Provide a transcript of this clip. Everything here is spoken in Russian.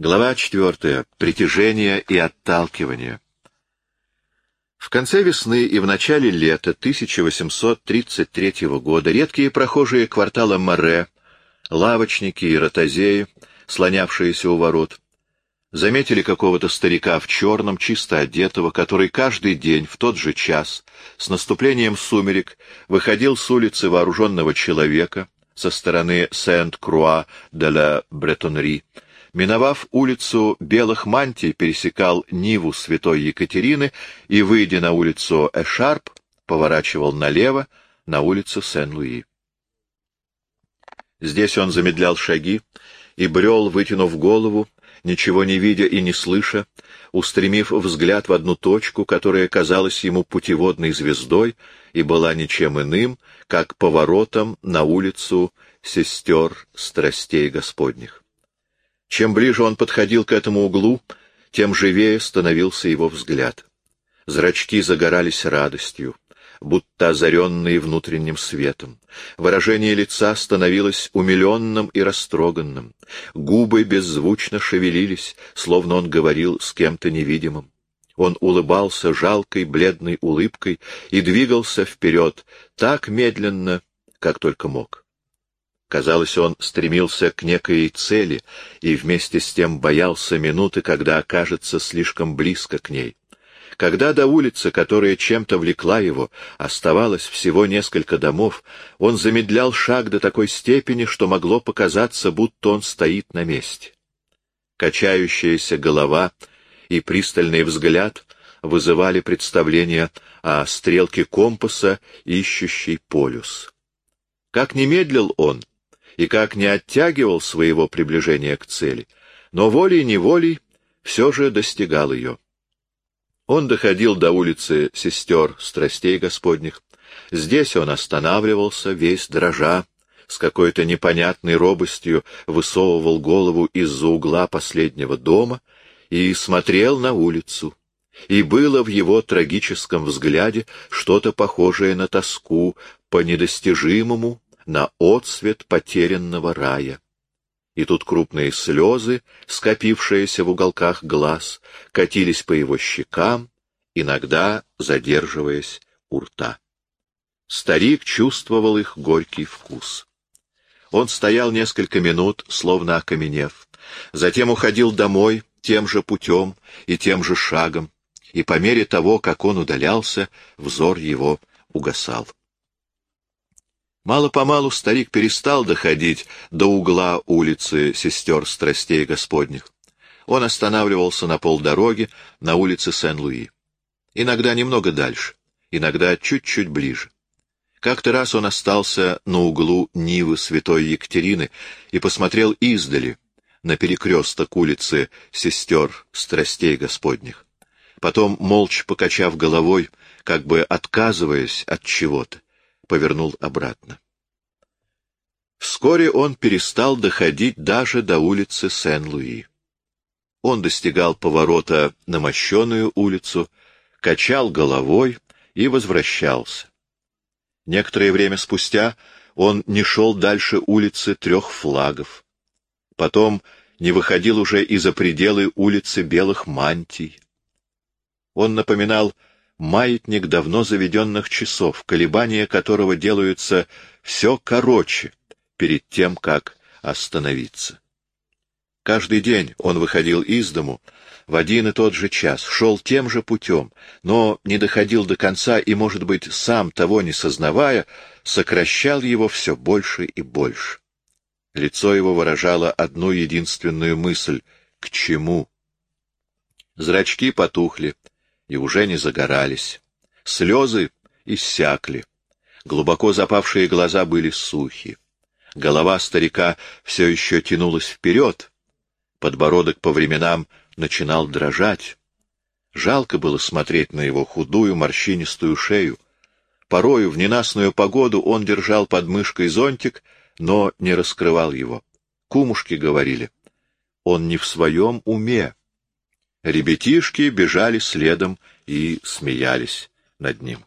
Глава четвертая. Притяжение и отталкивание. В конце весны и в начале лета 1833 года редкие прохожие квартала Море, лавочники и ротозеи, слонявшиеся у ворот, заметили какого-то старика в черном, чисто одетого, который каждый день в тот же час, с наступлением сумерек, выходил с улицы вооруженного человека со стороны Сент-Круа де ла Бретонри, миновав улицу Белых Мантий, пересекал Ниву Святой Екатерины и, выйдя на улицу Эшарп, поворачивал налево на улицу Сен-Луи. Здесь он замедлял шаги и брел, вытянув голову, ничего не видя и не слыша, устремив взгляд в одну точку, которая казалась ему путеводной звездой и была ничем иным, как поворотом на улицу сестер страстей Господних. Чем ближе он подходил к этому углу, тем живее становился его взгляд. Зрачки загорались радостью, будто озаренные внутренним светом. Выражение лица становилось умиленным и растроганным. Губы беззвучно шевелились, словно он говорил с кем-то невидимым. Он улыбался жалкой, бледной улыбкой и двигался вперед так медленно, как только мог. Казалось, он стремился к некой цели и вместе с тем боялся минуты, когда окажется слишком близко к ней. Когда до улицы, которая чем-то влекла его, оставалось всего несколько домов, он замедлял шаг до такой степени, что могло показаться, будто он стоит на месте. Качающаяся голова и пристальный взгляд вызывали представление о стрелке компаса, ищущей полюс. Как не медлил он, и как не оттягивал своего приближения к цели, но волей-неволей все же достигал ее. Он доходил до улицы сестер страстей Господних. Здесь он останавливался, весь дрожа, с какой-то непонятной робостью высовывал голову из-за угла последнего дома и смотрел на улицу. И было в его трагическом взгляде что-то похожее на тоску по недостижимому, на отсвет потерянного рая. И тут крупные слезы, скопившиеся в уголках глаз, катились по его щекам, иногда задерживаясь у рта. Старик чувствовал их горький вкус. Он стоял несколько минут, словно окаменев, затем уходил домой тем же путем и тем же шагом, и по мере того, как он удалялся, взор его угасал. Мало-помалу старик перестал доходить до угла улицы сестер страстей Господних. Он останавливался на полдороги на улице Сен-Луи. Иногда немного дальше, иногда чуть-чуть ближе. Как-то раз он остался на углу Нивы Святой Екатерины и посмотрел издали на перекресток улицы сестер страстей Господних. Потом, молча покачав головой, как бы отказываясь от чего-то, повернул обратно. Вскоре он перестал доходить даже до улицы Сен-Луи. Он достигал поворота на мощеную улицу, качал головой и возвращался. Некоторое время спустя он не шел дальше улицы трех флагов. Потом не выходил уже и за пределы улицы белых мантий. Он напоминал маятник давно заведенных часов, колебания которого делаются все короче перед тем, как остановиться. Каждый день он выходил из дому в один и тот же час, шел тем же путем, но не доходил до конца и, может быть, сам того не сознавая, сокращал его все больше и больше. Лицо его выражало одну единственную мысль — к чему? Зрачки потухли, и уже не загорались. Слезы иссякли. Глубоко запавшие глаза были сухи. Голова старика все еще тянулась вперед. Подбородок по временам начинал дрожать. Жалко было смотреть на его худую морщинистую шею. Порою в ненастную погоду он держал под мышкой зонтик, но не раскрывал его. Кумушки говорили, он не в своем уме. Ребятишки бежали следом и смеялись над ним.